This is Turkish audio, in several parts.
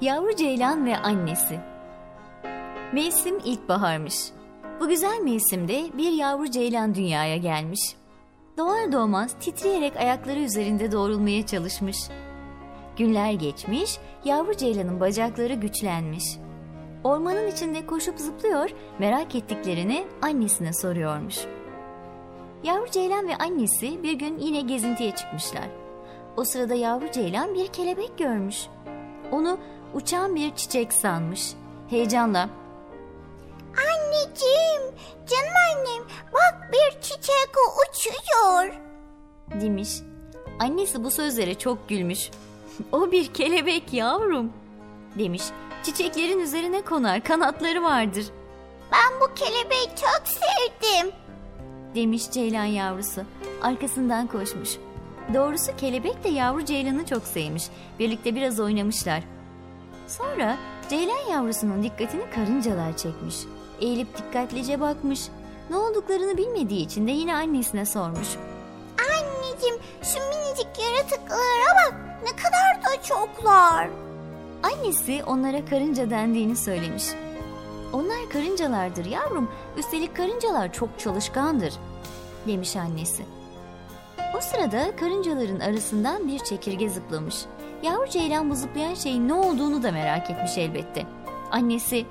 Yavru Ceylan ve Annesi Mevsim ilkbaharmış. Bu güzel mevsimde bir yavru ceylan dünyaya gelmiş. Doğar doğmaz titreyerek ayakları üzerinde doğrulmaya çalışmış. Günler geçmiş, yavru ceylanın bacakları güçlenmiş. Ormanın içinde koşup zıplıyor, merak ettiklerini annesine soruyormuş. Yavru ceylan ve annesi bir gün yine gezintiye çıkmışlar. O sırada yavru ceylan bir kelebek görmüş. Onu uçan bir çiçek sanmış. Heyecanla Anneciğim, canım annem, bak bir çiçek uçuyor. demiş. Annesi bu sözlere çok gülmüş. o bir kelebek yavrum demiş. Çiçeklerin üzerine konar kanatları vardır Ben bu kelebeği çok sevdim. demiş ceylan yavrusu. Arkasından koşmuş. Doğrusu kelebek de yavru ceylanı çok sevmiş. Birlikte biraz oynamışlar. Sonra ceylan yavrusunun dikkatini karıncalar çekmiş. Eğilip dikkatlice bakmış. Ne olduklarını bilmediği için de yine annesine sormuş. Anneciğim, şu minicik yaratıklara bak. Ne kadar da çoklar. Annesi onlara karınca dendiğini söylemiş. Onlar karıncalardır yavrum. Üstelik karıncalar çok çalışkandır demiş annesi. Sırada karıncaların arasından bir çekirge zıplamış. Yavru ceylan bu zıplayan şeyin ne olduğunu da merak etmiş elbette. Annesi,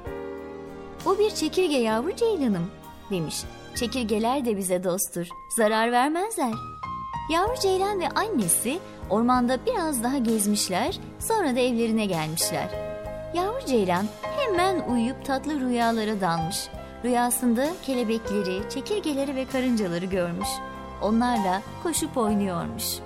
"O bir çekirge yavru ceylanım." demiş. "Çekirgeler de bize dosttur. Zarar vermezler." Yavru ceylan ve annesi ormanda biraz daha gezmişler, sonra da evlerine gelmişler. Yavru ceylan hemen uyuyup tatlı rüyalara dalmış. Rüyasında kelebekleri, çekirgeleri ve karıncaları görmüş. Onlarla koşup oynuyormuş.